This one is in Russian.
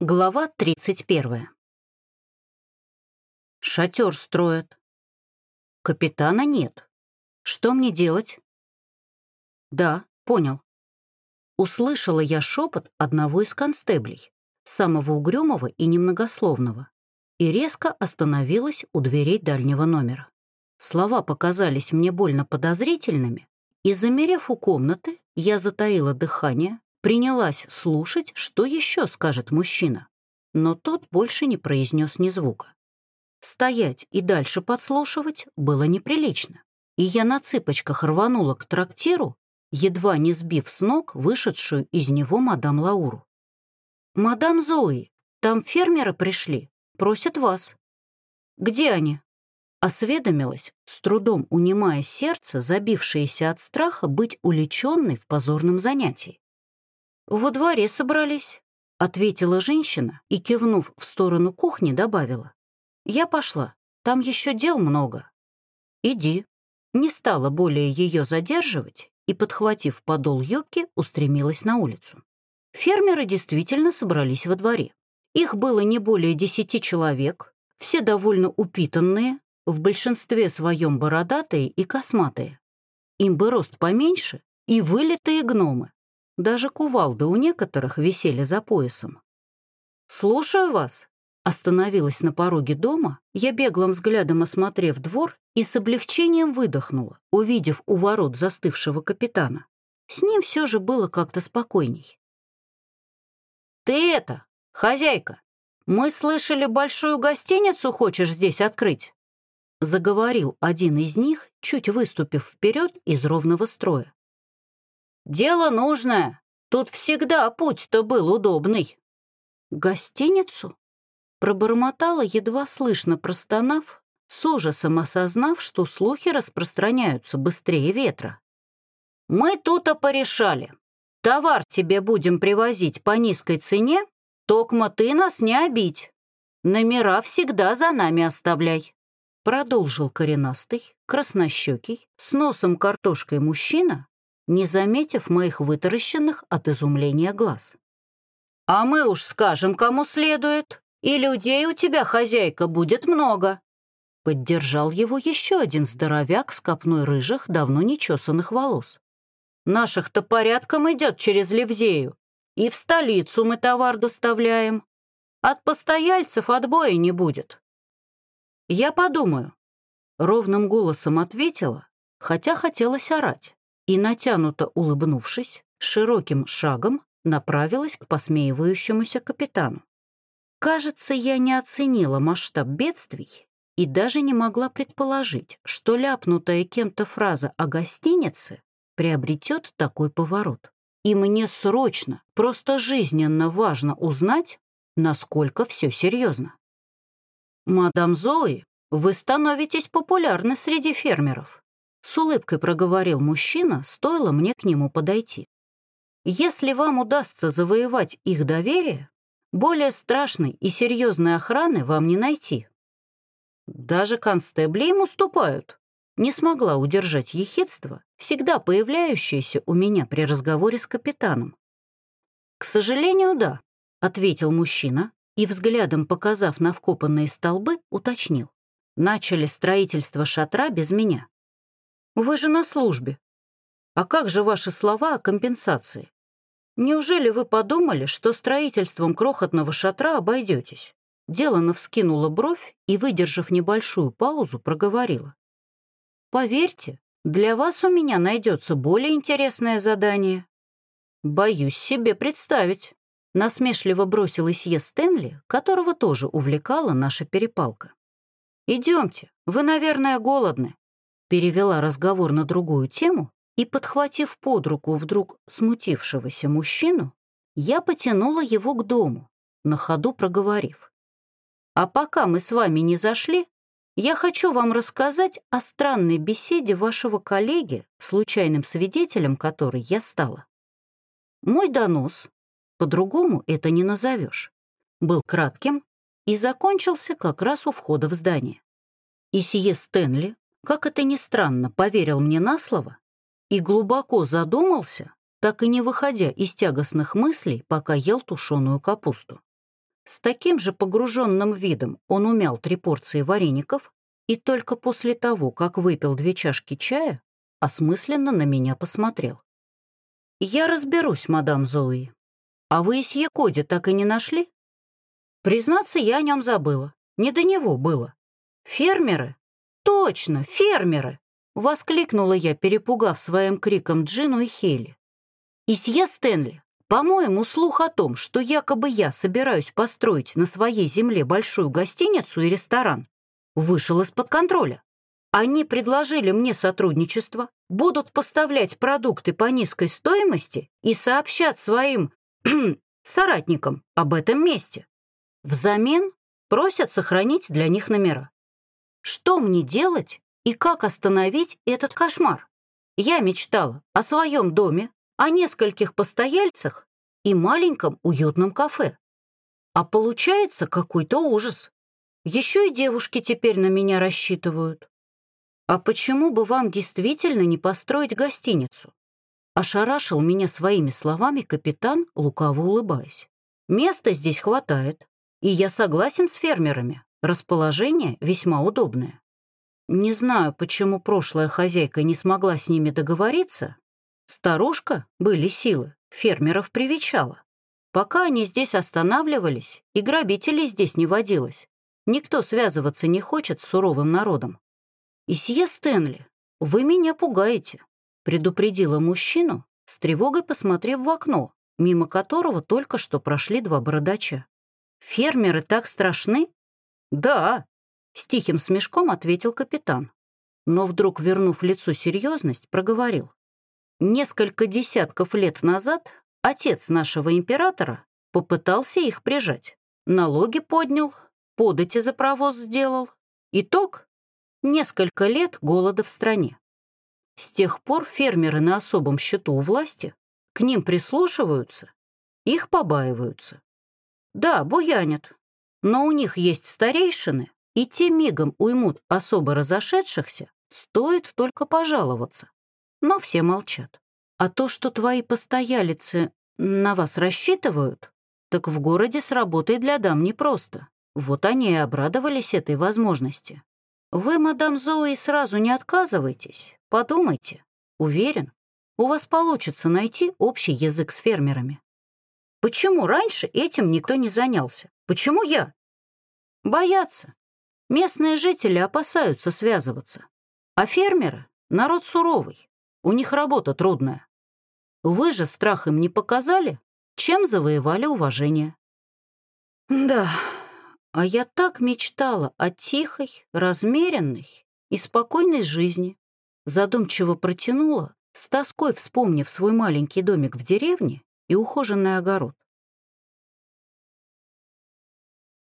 Глава 31. Шатер строят. Капитана нет. Что мне делать? Да, понял. Услышала я шепот одного из констеблей, самого угрюмого и немногословного, и резко остановилась у дверей дальнего номера. Слова показались мне больно подозрительными, и, замерев у комнаты, я затаила дыхание, принялась слушать, что еще скажет мужчина, но тот больше не произнес ни звука. Стоять и дальше подслушивать было неприлично, и я на цыпочках рванула к трактиру, едва не сбив с ног вышедшую из него мадам Лауру. «Мадам Зои, там фермеры пришли, просят вас». «Где они?» Осведомилась, с трудом унимая сердце, забившееся от страха быть уличенной в позорном занятии. «Во дворе собрались», — ответила женщина и, кивнув в сторону кухни, добавила. «Я пошла, там еще дел много». «Иди». Не стала более ее задерживать и, подхватив подол юбки, устремилась на улицу. Фермеры действительно собрались во дворе. Их было не более десяти человек, все довольно упитанные, в большинстве своем бородатые и косматые. Им бы рост поменьше и вылитые гномы. Даже кувалды у некоторых висели за поясом. «Слушаю вас», Остановилась на пороге дома, я беглым взглядом осмотрев двор и с облегчением выдохнула, увидев у ворот застывшего капитана. С ним все же было как-то спокойней. «Ты это, хозяйка, мы слышали, большую гостиницу хочешь здесь открыть?» Заговорил один из них, чуть выступив вперед из ровного строя. Дело нужное. Тут всегда путь-то был удобный. Гостиницу? Пробормотала, едва слышно простонав, с ужасом осознав, что слухи распространяются быстрее ветра. «Мы тут-то порешали. Товар тебе будем привозить по низкой цене, токмо ты нас не обидь. Номера всегда за нами оставляй». Продолжил коренастый, краснощекий, с носом картошкой мужчина, не заметив моих вытаращенных от изумления глаз. «А мы уж скажем, кому следует, и людей у тебя, хозяйка, будет много!» Поддержал его еще один здоровяк с копной рыжих, давно нечесанных волос. «Наших-то порядком идет через Ливзею, и в столицу мы товар доставляем. От постояльцев отбоя не будет». «Я подумаю», — ровным голосом ответила, хотя хотелось орать и, натянуто улыбнувшись, широким шагом направилась к посмеивающемуся капитану. Кажется, я не оценила масштаб бедствий и даже не могла предположить, что ляпнутая кем-то фраза о гостинице приобретет такой поворот. И мне срочно, просто жизненно важно узнать, насколько все серьезно. «Мадам Зои, вы становитесь популярны среди фермеров. С улыбкой проговорил мужчина, стоило мне к нему подойти. Если вам удастся завоевать их доверие, более страшной и серьезной охраны вам не найти. Даже констебли им уступают. Не смогла удержать ехидство, всегда появляющееся у меня при разговоре с капитаном. «К сожалению, да», — ответил мужчина и, взглядом показав на вкопанные столбы, уточнил. «Начали строительство шатра без меня. Вы же на службе. А как же ваши слова о компенсации? Неужели вы подумали, что строительством крохотного шатра обойдетесь? Делана вскинула бровь и, выдержав небольшую паузу, проговорила. «Поверьте, для вас у меня найдется более интересное задание». «Боюсь себе представить», — насмешливо бросилась Е. Стэнли, которого тоже увлекала наша перепалка. «Идемте, вы, наверное, голодны перевела разговор на другую тему и, подхватив под руку вдруг смутившегося мужчину, я потянула его к дому, на ходу проговорив. «А пока мы с вами не зашли, я хочу вам рассказать о странной беседе вашего коллеги, случайным свидетелем которой я стала. Мой донос, по-другому это не назовешь, был кратким и закончился как раз у входа в здание. И сие Стэнли как это ни странно, поверил мне на слово и глубоко задумался, так и не выходя из тягостных мыслей, пока ел тушеную капусту. С таким же погруженным видом он умял три порции вареников и только после того, как выпил две чашки чая, осмысленно на меня посмотрел. «Я разберусь, мадам Зои. А вы Исье Коди так и не нашли?» Признаться, я о нем забыла. Не до него было. «Фермеры? Точно, фермеры!» — воскликнула я, перепугав своим криком Джину и Хели. «Исье Стэнли, по-моему, слух о том, что якобы я собираюсь построить на своей земле большую гостиницу и ресторан, вышел из-под контроля. Они предложили мне сотрудничество, будут поставлять продукты по низкой стоимости и сообщат своим соратникам об этом месте. Взамен просят сохранить для них номера. Что мне делать и как остановить этот кошмар? Я мечтала о своем доме, о нескольких постояльцах и маленьком уютном кафе. А получается какой-то ужас. Еще и девушки теперь на меня рассчитывают. А почему бы вам действительно не построить гостиницу? Ошарашил меня своими словами капитан, лукаво улыбаясь. Места здесь хватает, и я согласен с фермерами. Расположение весьма удобное. Не знаю, почему прошлая хозяйка не смогла с ними договориться, Старушка, были силы, фермеров привечала. Пока они здесь останавливались, и грабителей здесь не водилось. Никто связываться не хочет с суровым народом. «Исье Стэнли, вы меня пугаете», — предупредила мужчину, с тревогой посмотрев в окно, мимо которого только что прошли два бородача. «Фермеры так страшны?» «Да», — с тихим смешком ответил капитан. Но вдруг, вернув лицу серьезность, проговорил. Несколько десятков лет назад отец нашего императора попытался их прижать. Налоги поднял, подати за провоз сделал. Итог — несколько лет голода в стране. С тех пор фермеры на особом счету у власти к ним прислушиваются, их побаиваются. Да, буянят, но у них есть старейшины, и те мигом уймут особо разошедшихся, стоит только пожаловаться но все молчат. А то, что твои постоялицы на вас рассчитывают, так в городе с работой для дам непросто. Вот они и обрадовались этой возможности. Вы, мадам Зои, сразу не отказывайтесь. Подумайте. Уверен, у вас получится найти общий язык с фермерами. Почему раньше этим никто не занялся? Почему я? Боятся. Местные жители опасаются связываться. А фермеры — народ суровый. У них работа трудная. Вы же страх им не показали, чем завоевали уважение. Да, а я так мечтала о тихой, размеренной и спокойной жизни. Задумчиво протянула, с тоской вспомнив свой маленький домик в деревне и ухоженный огород.